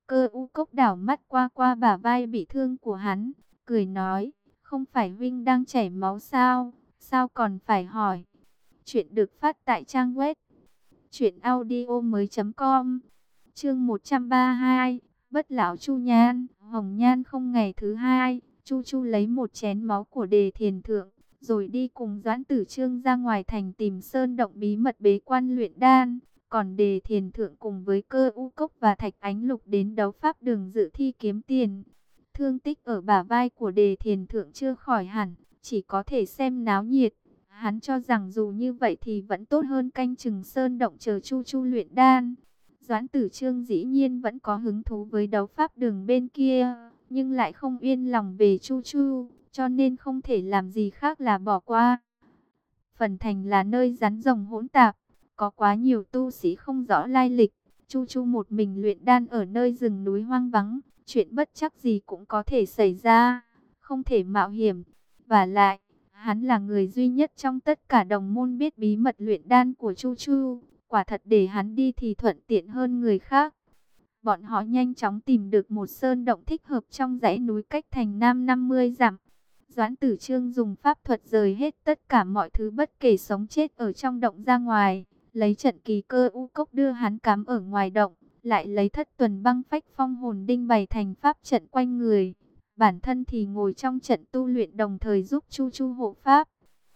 Speaker 1: Cơ u cốc đảo mắt qua qua bả vai bị thương của hắn, cười nói, không phải Vinh đang chảy máu sao, sao còn phải hỏi? Chuyện được phát tại trang web truyệnaudiomoi.com. Chương 132, Bất lão Chu Nhan, Hồng Nhan không ngày thứ hai, Chu Chu lấy một chén máu của Đề Thiền thượng, rồi đi cùng Doãn Tử Trương ra ngoài thành tìm sơn động bí mật bế quan luyện đan. Còn đề thiền thượng cùng với cơ u cốc và thạch ánh lục đến đấu pháp đường dự thi kiếm tiền. Thương tích ở bả vai của đề thiền thượng chưa khỏi hẳn, chỉ có thể xem náo nhiệt. Hắn cho rằng dù như vậy thì vẫn tốt hơn canh chừng sơn động chờ chu chu luyện đan. Doãn tử trương dĩ nhiên vẫn có hứng thú với đấu pháp đường bên kia, nhưng lại không yên lòng về chu chu cho nên không thể làm gì khác là bỏ qua. Phần thành là nơi rắn rồng hỗn tạp, có quá nhiều tu sĩ không rõ lai lịch. Chu Chu một mình luyện đan ở nơi rừng núi hoang vắng, chuyện bất chắc gì cũng có thể xảy ra, không thể mạo hiểm. Và lại, hắn là người duy nhất trong tất cả đồng môn biết bí mật luyện đan của Chu Chu, quả thật để hắn đi thì thuận tiện hơn người khác. Bọn họ nhanh chóng tìm được một sơn động thích hợp trong dãy núi cách thành Nam 50 dặm. Doãn tử trương dùng pháp thuật rời hết tất cả mọi thứ bất kể sống chết ở trong động ra ngoài. Lấy trận kỳ cơ u cốc đưa hắn cắm ở ngoài động. Lại lấy thất tuần băng phách phong hồn đinh bày thành pháp trận quanh người. bản thân thì ngồi trong trận tu luyện đồng thời giúp Chu Chu hộ pháp.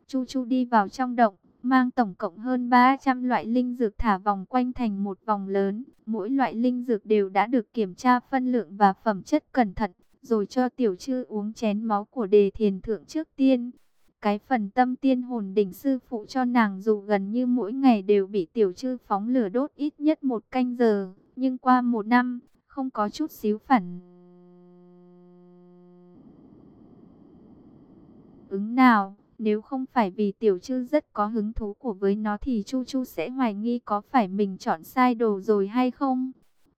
Speaker 1: Chu Chu đi vào trong động, mang tổng cộng hơn 300 loại linh dược thả vòng quanh thành một vòng lớn. Mỗi loại linh dược đều đã được kiểm tra phân lượng và phẩm chất cẩn thận, rồi cho tiểu chư uống chén máu của đề thiền thượng trước tiên. Cái phần tâm tiên hồn đỉnh sư phụ cho nàng dù gần như mỗi ngày đều bị tiểu chư phóng lửa đốt ít nhất một canh giờ, nhưng qua một năm, không có chút xíu phản ứng nào. Nếu không phải vì tiểu chư rất có hứng thú của với nó thì Chu Chu sẽ hoài nghi có phải mình chọn sai đồ rồi hay không.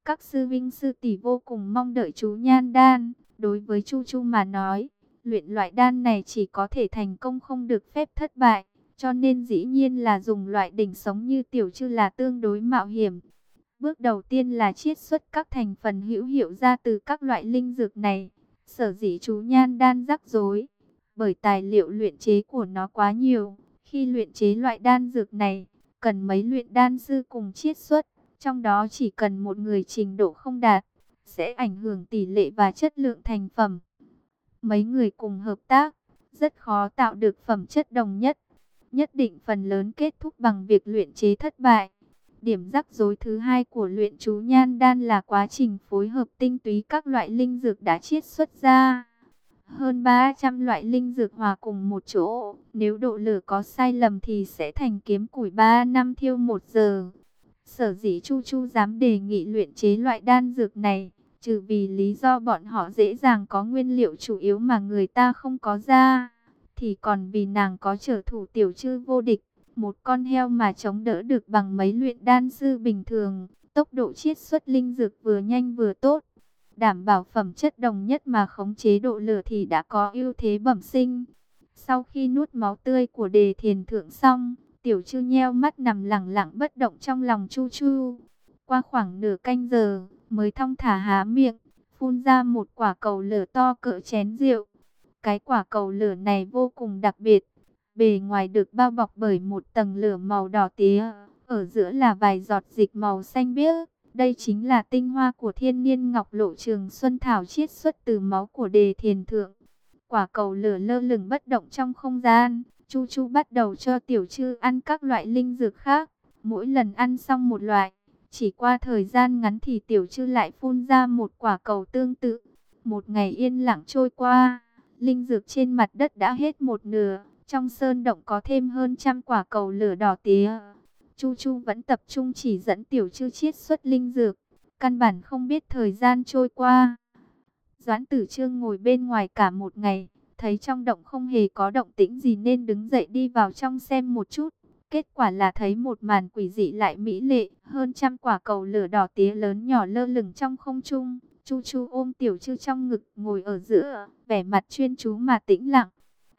Speaker 1: Các sư vinh sư tỷ vô cùng mong đợi chú Nhan Đan. Đối với Chu Chu mà nói, luyện loại đan này chỉ có thể thành công không được phép thất bại. Cho nên dĩ nhiên là dùng loại đỉnh sống như tiểu chư là tương đối mạo hiểm. Bước đầu tiên là chiết xuất các thành phần hữu hiệu ra từ các loại linh dược này. Sở dĩ chú Nhan Đan rắc rối bởi tài liệu luyện chế của nó quá nhiều. Khi luyện chế loại đan dược này, cần mấy luyện đan sư cùng chiết xuất, trong đó chỉ cần một người trình độ không đạt, sẽ ảnh hưởng tỷ lệ và chất lượng thành phẩm. Mấy người cùng hợp tác, rất khó tạo được phẩm chất đồng nhất. Nhất định phần lớn kết thúc bằng việc luyện chế thất bại. Điểm rắc rối thứ hai của luyện chú nhan đan là quá trình phối hợp tinh túy các loại linh dược đã chiết xuất ra. Hơn 300 loại linh dược hòa cùng một chỗ, nếu độ lửa có sai lầm thì sẽ thành kiếm củi 3 năm thiêu 1 giờ. Sở dĩ Chu Chu dám đề nghị luyện chế loại đan dược này, trừ vì lý do bọn họ dễ dàng có nguyên liệu chủ yếu mà người ta không có ra, thì còn vì nàng có trở thủ tiểu chư vô địch, một con heo mà chống đỡ được bằng mấy luyện đan sư bình thường, tốc độ chiết xuất linh dược vừa nhanh vừa tốt đảm bảo phẩm chất đồng nhất mà khống chế độ lửa thì đã có ưu thế bẩm sinh. Sau khi nuốt máu tươi của đề thiền thượng xong, tiểu chư nheo mắt nằm lẳng lặng bất động trong lòng chu chu. Qua khoảng nửa canh giờ, mới thong thả há miệng, phun ra một quả cầu lửa to cỡ chén rượu. Cái quả cầu lửa này vô cùng đặc biệt, bề ngoài được bao bọc bởi một tầng lửa màu đỏ tía, ở giữa là vài giọt dịch màu xanh biếc. Đây chính là tinh hoa của thiên niên ngọc lộ trường Xuân Thảo chiết xuất từ máu của đề thiền thượng. Quả cầu lửa lơ lửng bất động trong không gian. Chu Chu bắt đầu cho tiểu trư ăn các loại linh dược khác. Mỗi lần ăn xong một loại, chỉ qua thời gian ngắn thì tiểu trư lại phun ra một quả cầu tương tự. Một ngày yên lặng trôi qua, linh dược trên mặt đất đã hết một nửa. Trong sơn động có thêm hơn trăm quả cầu lửa đỏ tía. Chu Chu vẫn tập trung chỉ dẫn tiểu chư chiết xuất linh dược, căn bản không biết thời gian trôi qua. Doãn tử trương ngồi bên ngoài cả một ngày, thấy trong động không hề có động tĩnh gì nên đứng dậy đi vào trong xem một chút. Kết quả là thấy một màn quỷ dị lại mỹ lệ, hơn trăm quả cầu lửa đỏ tía lớn nhỏ lơ lửng trong không trung. Chu Chu ôm tiểu chư trong ngực, ngồi ở giữa, vẻ mặt chuyên chú mà tĩnh lặng.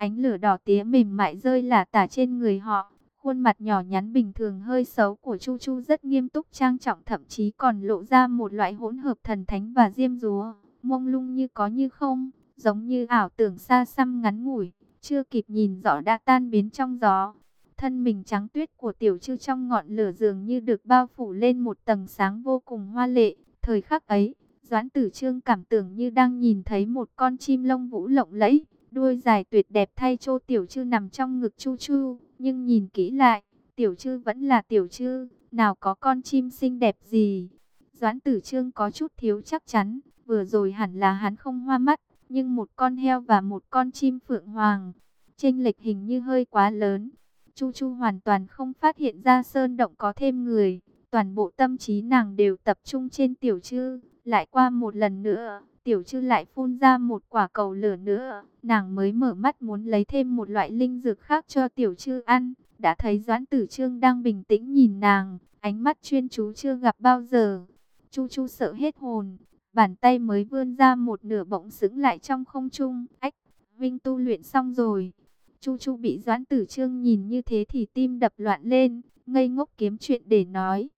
Speaker 1: Ánh lửa đỏ tía mềm mại rơi lả tả trên người họ, Khuôn mặt nhỏ nhắn bình thường hơi xấu của Chu Chu rất nghiêm túc trang trọng thậm chí còn lộ ra một loại hỗn hợp thần thánh và diêm dúa, mông lung như có như không, giống như ảo tưởng xa xăm ngắn ngủi, chưa kịp nhìn rõ đã tan biến trong gió. Thân mình trắng tuyết của tiểu chư trong ngọn lửa dường như được bao phủ lên một tầng sáng vô cùng hoa lệ. Thời khắc ấy, Doãn Tử Trương cảm tưởng như đang nhìn thấy một con chim lông vũ lộng lẫy, đuôi dài tuyệt đẹp thay cho tiểu chư nằm trong ngực Chu Chu. Nhưng nhìn kỹ lại, tiểu trư vẫn là tiểu trư, nào có con chim xinh đẹp gì. Doãn tử trương có chút thiếu chắc chắn, vừa rồi hẳn là hắn không hoa mắt, nhưng một con heo và một con chim phượng hoàng. Chênh lệch hình như hơi quá lớn. Chu Chu hoàn toàn không phát hiện ra sơn động có thêm người. Toàn bộ tâm trí nàng đều tập trung trên tiểu trư. Lại qua một lần nữa, tiểu chư lại phun ra một quả cầu lửa nữa. Nàng mới mở mắt muốn lấy thêm một loại linh dược khác cho tiểu chư ăn. Đã thấy Doãn Tử Trương đang bình tĩnh nhìn nàng, ánh mắt chuyên chú chưa gặp bao giờ. Chu Chu sợ hết hồn, bàn tay mới vươn ra một nửa bỗng sững lại trong không trung. Ách, Vinh tu luyện xong rồi. Chu Chu bị Doãn Tử Trương nhìn như thế thì tim đập loạn lên, ngây ngốc kiếm chuyện để nói.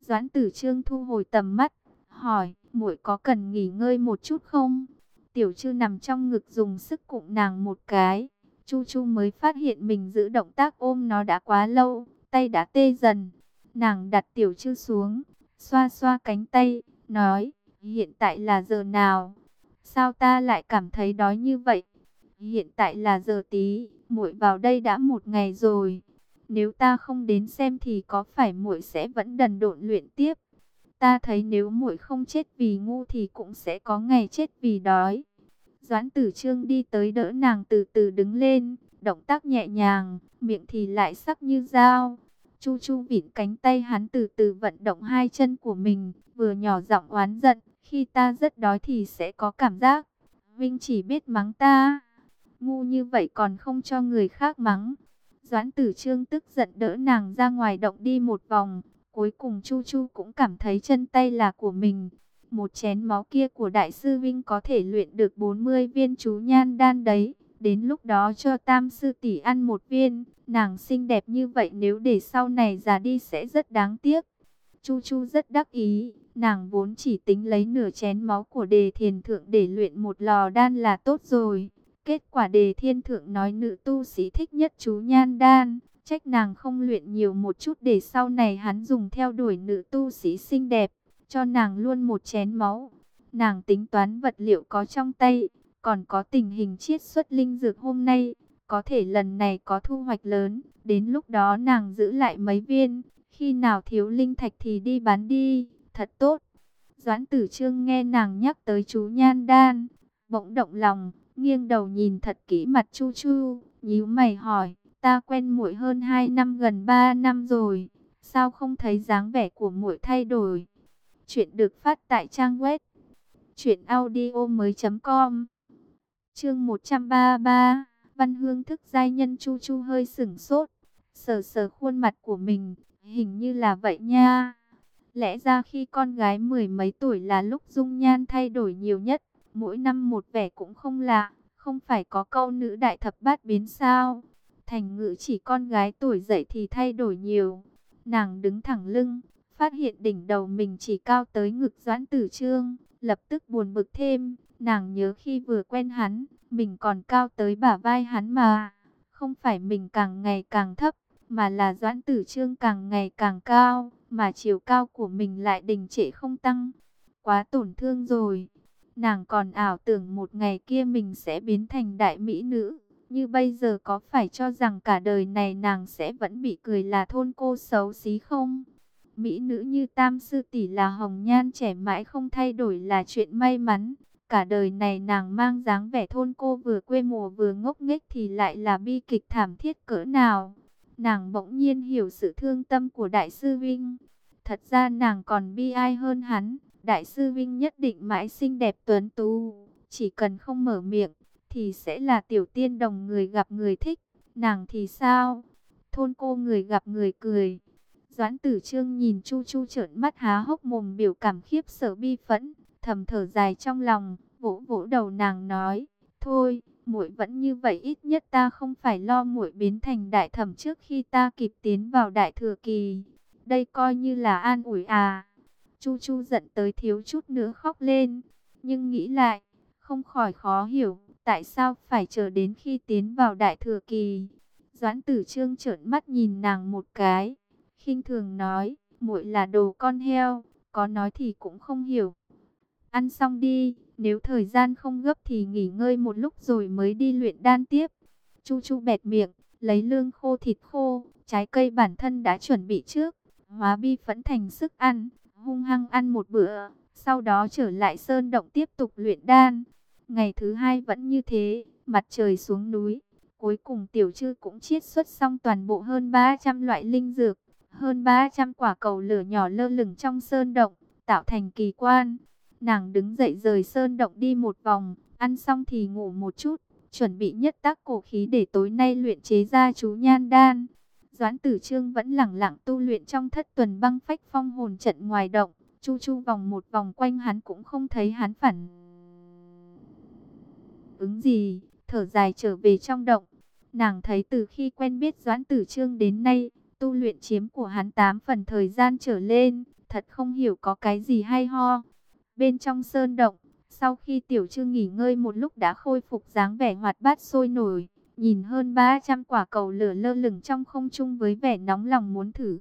Speaker 1: Doãn Tử Trương thu hồi tầm mắt, hỏi, muội có cần nghỉ ngơi một chút không? Tiểu Trư nằm trong ngực dùng sức cụng nàng một cái. Chu Chu mới phát hiện mình giữ động tác ôm nó đã quá lâu, tay đã tê dần. Nàng đặt Tiểu Trư xuống, xoa xoa cánh tay, nói, hiện tại là giờ nào? sao ta lại cảm thấy đói như vậy? Hiện tại là giờ tí, muội vào đây đã một ngày rồi. Nếu ta không đến xem thì có phải muội sẽ vẫn đần độn luyện tiếp? Ta thấy nếu muội không chết vì ngu thì cũng sẽ có ngày chết vì đói. Doãn tử trương đi tới đỡ nàng từ từ đứng lên, động tác nhẹ nhàng, miệng thì lại sắc như dao. Chu chu vịn cánh tay hắn từ từ vận động hai chân của mình, vừa nhỏ giọng oán giận, khi ta rất đói thì sẽ có cảm giác. Vinh chỉ biết mắng ta, ngu như vậy còn không cho người khác mắng. Doãn tử trương tức giận đỡ nàng ra ngoài động đi một vòng, cuối cùng Chu Chu cũng cảm thấy chân tay là của mình. Một chén máu kia của Đại sư Vinh có thể luyện được 40 viên chú nhan đan đấy. Đến lúc đó cho tam sư tỷ ăn một viên, nàng xinh đẹp như vậy nếu để sau này già đi sẽ rất đáng tiếc. Chu Chu rất đắc ý, nàng vốn chỉ tính lấy nửa chén máu của đề thiền thượng để luyện một lò đan là tốt rồi. Kết quả đề thiên thượng nói nữ tu sĩ thích nhất chú nhan đan, trách nàng không luyện nhiều một chút để sau này hắn dùng theo đuổi nữ tu sĩ xinh đẹp, cho nàng luôn một chén máu. Nàng tính toán vật liệu có trong tay, còn có tình hình chiết xuất linh dược hôm nay, có thể lần này có thu hoạch lớn, đến lúc đó nàng giữ lại mấy viên, khi nào thiếu linh thạch thì đi bán đi, thật tốt. Doãn tử trương nghe nàng nhắc tới chú Nhan Đan, bỗng động lòng, nghiêng đầu nhìn thật kỹ mặt Chu Chu, nhíu mày hỏi, ta quen muội hơn 2 năm gần 3 năm rồi, sao không thấy dáng vẻ của muội thay đổi? Chuyện được phát tại trang web truyệnaudiomoi.com Chương 133, Văn Hương thức giai nhân Chu Chu hơi sững sốt, sờ sờ khuôn mặt của mình, hình như là vậy nha. Lẽ ra khi con gái mười mấy tuổi là lúc dung nhan thay đổi nhiều nhất, mỗi năm một vẻ cũng không lạ, không phải có câu nữ đại thập bát biến sao. Thành ngữ chỉ con gái tuổi dậy thì thay đổi nhiều. Nàng đứng thẳng lưng, phát hiện đỉnh đầu mình chỉ cao tới ngực doãn tử trương, lập tức buồn bực thêm. Nàng nhớ khi vừa quen hắn, mình còn cao tới bả vai hắn mà. Không phải mình càng ngày càng thấp, mà là doãn tử trương càng ngày càng cao, mà chiều cao của mình lại đình trệ không tăng. Quá tổn thương rồi. Nàng còn ảo tưởng một ngày kia mình sẽ biến thành đại mỹ nữ. Như bây giờ có phải cho rằng cả đời này nàng sẽ vẫn bị cười là thôn cô xấu xí không? Mỹ nữ như tam sư tỷ là hồng nhan, trẻ mãi không thay đổi là chuyện may mắn. Cả đời này nàng mang dáng vẻ thôn cô vừa quê mùa vừa ngốc nghếch thì lại là bi kịch thảm thiết cỡ nào. Nàng bỗng nhiên hiểu sự thương tâm của Đại sư Vinh. Thật ra nàng còn bi ai hơn hắn. Đại sư Vinh nhất định mãi xinh đẹp tuấn tú. Chỉ cần không mở miệng thì sẽ là tiểu tiên đồng người gặp người thích. Nàng thì sao? Thôn cô người gặp người cười. Doãn tử trương nhìn Chu Chu trợn mắt há hốc mồm biểu cảm khiếp sợ bi phẫn, thầm thở dài trong lòng, vỗ vỗ đầu nàng nói, thôi, muội vẫn như vậy ít nhất ta không phải lo muội biến thành đại thẩm trước khi ta kịp tiến vào đại thừa kỳ. Đây coi như là an ủi à. Chu Chu giận tới thiếu chút nữa khóc lên, nhưng nghĩ lại, không khỏi khó hiểu, tại sao phải chờ đến khi tiến vào đại thừa kỳ. Doãn tử trương trợn mắt nhìn nàng một cái, khinh thường nói, muội là đồ con heo, có nói thì cũng không hiểu. Ăn xong đi, nếu thời gian không gấp thì nghỉ ngơi một lúc rồi mới đi luyện đan tiếp. Chu Chu bẹt miệng, lấy lương khô thịt khô, trái cây bản thân đã chuẩn bị trước, hóa bi phẫn thành sức ăn, hung hăng ăn một bữa, sau đó trở lại sơn động tiếp tục luyện đan. Ngày thứ hai vẫn như thế, mặt trời xuống núi, cuối cùng tiểu trư cũng chiết xuất xong toàn bộ hơn 300 loại linh dược, hơn 300 quả cầu lửa nhỏ lơ lửng trong sơn động, tạo thành kỳ quan. Nàng đứng dậy rời sơn động đi một vòng, ăn xong thì ngủ một chút, chuẩn bị nhất tác cổ khí để tối nay luyện chế ra chú nhan đan. Doãn tử trương vẫn lẳng lặng tu luyện trong thất tuần băng phách phong hồn trận ngoài động, chu chu vòng một vòng quanh hắn cũng không thấy hắn phản. Ứng gì, thở dài trở về trong động, nàng thấy từ khi quen biết Doãn tử trương đến nay, tu luyện chiếm của hắn tám phần thời gian trở lên, thật không hiểu có cái gì hay ho. Bên trong sơn động, sau khi tiểu trương nghỉ ngơi một lúc đã khôi phục dáng vẻ hoạt bát sôi nổi, nhìn hơn 300 quả cầu lửa lơ lửng trong không trung với vẻ nóng lòng muốn thử.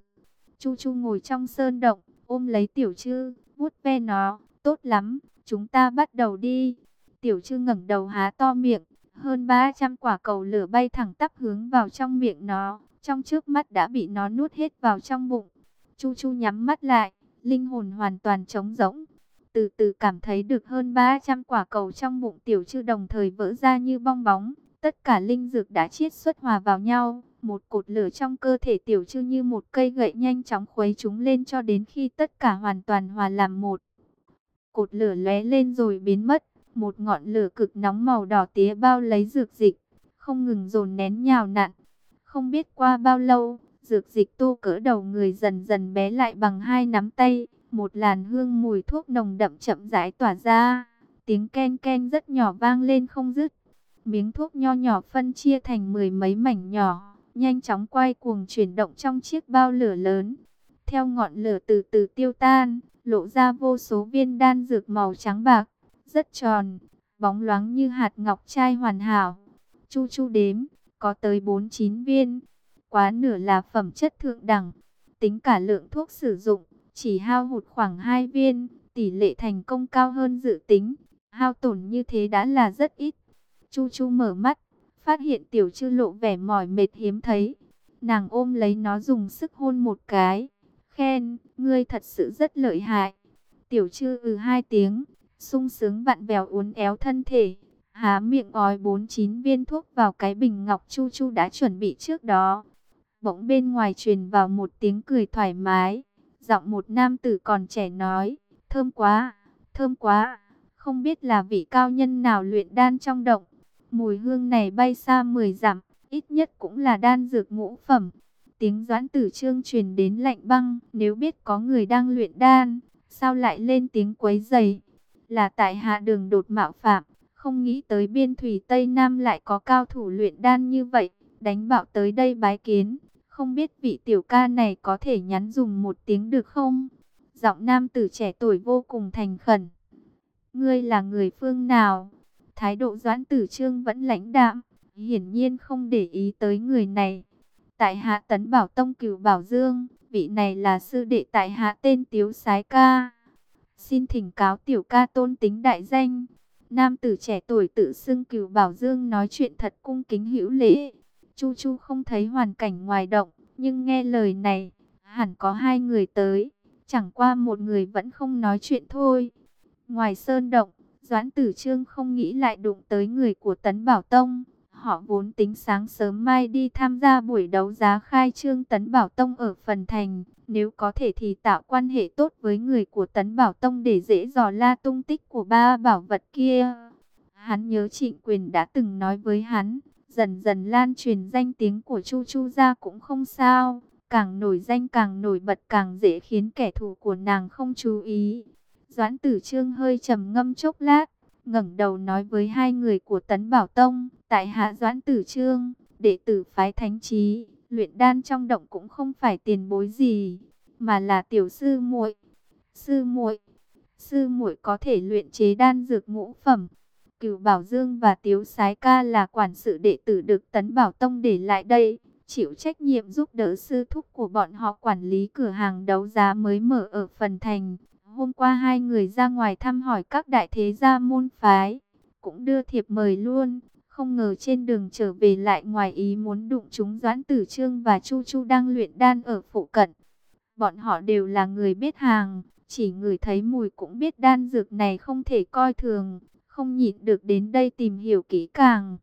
Speaker 1: Chu Chu ngồi trong sơn động, ôm lấy tiểu trư, vuốt ve nó, tốt lắm, chúng ta bắt đầu đi. Tiểu Trư ngẩng đầu há to miệng, hơn 300 quả cầu lửa bay thẳng tắp hướng vào trong miệng nó, trong trước mắt đã bị nó nuốt hết vào trong bụng. Chu Chu nhắm mắt lại, linh hồn hoàn toàn trống rỗng. Từ từ cảm thấy được hơn 300 quả cầu trong bụng tiểu trư đồng thời vỡ ra như bong bóng. Tất cả linh dược đã chiết xuất hòa vào nhau. Một cột lửa trong cơ thể tiểu trư như một cây gậy nhanh chóng khuấy chúng lên cho đến khi tất cả hoàn toàn hòa làm một. Cột lửa lóe lên rồi biến mất. Một ngọn lửa cực nóng màu đỏ tía bao lấy dược dịch. Không ngừng dồn nén nhào nặn. Không biết qua bao lâu, dược dịch tô cỡ đầu người dần dần bé lại bằng hai nắm tay. Một làn hương mùi thuốc nồng đậm chậm rãi tỏa ra. Tiếng ken ken rất nhỏ vang lên không dứt. Miếng thuốc nho nhỏ phân chia thành mười mấy mảnh nhỏ. Nhanh chóng quay cuồng chuyển động trong chiếc bao lửa lớn. Theo ngọn lửa từ từ tiêu tan, lộ ra vô số viên đan dược màu trắng bạc. Rất tròn, bóng loáng như hạt ngọc trai hoàn hảo. Chu chu đếm, có tới 49 viên. Quá nửa là phẩm chất thượng đẳng. Tính cả lượng thuốc sử dụng, chỉ hao hụt khoảng 2 viên, tỷ lệ thành công cao hơn dự tính. Hao tổn như thế đã là rất ít. Chu Chu mở mắt, phát hiện tiểu chư lộ vẻ mỏi mệt hiếm thấy. Nàng ôm lấy nó dùng sức hôn một cái. Khen, ngươi thật sự rất lợi hại. Tiểu chư ừ hai tiếng, sung sướng vặn vẹo uốn éo thân thể. Há miệng ói bốn chín viên thuốc vào cái bình ngọc Chu Chu đã chuẩn bị trước đó. Bỗng bên ngoài truyền vào một tiếng cười thoải mái. Giọng một nam tử còn trẻ nói, thơm quá, thơm quá, không biết là vị cao nhân nào luyện đan trong động. Mùi hương này bay xa 10 dặm, ít nhất cũng là đan dược ngũ phẩm. Tiếng doãn tử trương truyền đến lạnh băng, nếu biết có người đang luyện đan, sao lại lên tiếng quấy dày? Là tại hạ đường đột mạo phạm, không nghĩ tới biên thủy Tây Nam lại có cao thủ luyện đan như vậy, đánh bạo tới đây bái kiến. Không biết vị tiểu ca này có thể nhắn dùng một tiếng được không? Giọng nam tử trẻ tuổi vô cùng thành khẩn. Ngươi là người phương nào? Thái độ doãn tử trương vẫn lãnh đạm, hiển nhiên không để ý tới người này. Tại hạ tấn bảo tông cửu bảo dương, vị này là sư đệ tại hạ tên tiếu sái ca. Xin thỉnh cáo tiểu ca tôn tính đại danh. Nam tử trẻ tuổi tự xưng cửu bảo dương nói chuyện thật cung kính hữu lễ. Chu Chu không thấy hoàn cảnh ngoài động, nhưng nghe lời này, hẳn có hai người tới, chẳng qua một người vẫn không nói chuyện thôi. Ngoài sơn động, Doãn Tử Trương không nghĩ lại đụng tới người của Tấn Bảo Tông. Họ vốn tính sáng sớm mai đi tham gia buổi đấu giá khai trương Tấn Bảo Tông ở phần thành. Nếu có thể thì tạo quan hệ tốt với người của Tấn Bảo Tông để dễ dò la tung tích của ba bảo vật kia. Hắn nhớ trịnh quyền đã từng nói với hắn, Dần dần lan truyền danh tiếng của Chu Chu ra cũng không sao. Càng nổi danh càng nổi bật càng dễ khiến kẻ thù của nàng không chú ý. Doãn tử trương hơi trầm ngâm chốc lát, ngẩng đầu nói với hai người của Tấn Bảo Tông, tại hạ Doãn tử trương, đệ tử phái thánh trí, luyện đan trong động cũng không phải tiền bối gì, mà là tiểu sư muội. Sư muội, sư muội có thể luyện chế đan dược ngũ phẩm. Cửu Bảo Dương và Tiếu Sái Ca là quản sự đệ tử được Tấn Bảo Tông để lại đây, chịu trách nhiệm giúp đỡ sư thúc của bọn họ quản lý cửa hàng đấu giá mới mở ở phần thành. Hôm qua hai người ra ngoài thăm hỏi các đại thế gia môn phái, cũng đưa thiệp mời luôn. Không ngờ trên đường trở về lại ngoài ý muốn đụng chúng Doãn Tử Trương và Chu Chu đang luyện đan ở phụ cận. Bọn họ đều là người biết hàng, chỉ người thấy mùi cũng biết đan dược này không thể coi thường, không nhịn được đến đây tìm hiểu kỹ càng.